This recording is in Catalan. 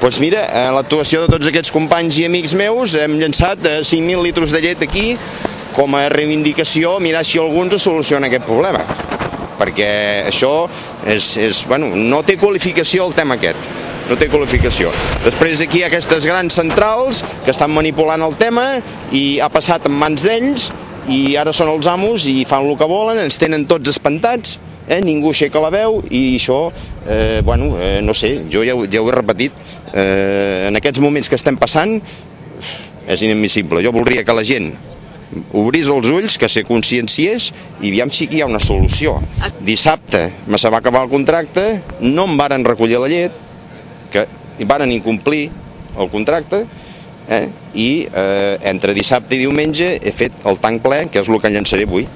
Doncs pues mira, a l'actuació de tots aquests companys i amics meus hem llançat 5.000 litres de llet aquí com a reivindicació, mirar si algú ens soluciona aquest problema. Perquè això és, és, bueno, no té qualificació el tema aquest no té qualificació. Després aquí hi ha aquestes grans centrals que estan manipulant el tema i ha passat en mans d'ells i ara són els amos i fan el que volen, ens tenen tots espantats, eh? ningú aixeca la veu i això, eh, bueno, eh, no sé, jo ja, ja ho he repetit, eh, en aquests moments que estem passant és inadmissible. Jo voldria que la gent obrís els ulls, que se conscienciés i aviam si hi ha una solució. Dissabte me se va acabar el contracte, no em varen recollir la llet, que varen incomplir el contracte eh? i eh, entre dissabte i diumenge he fet el tanc ple, que és el que llançaré avui.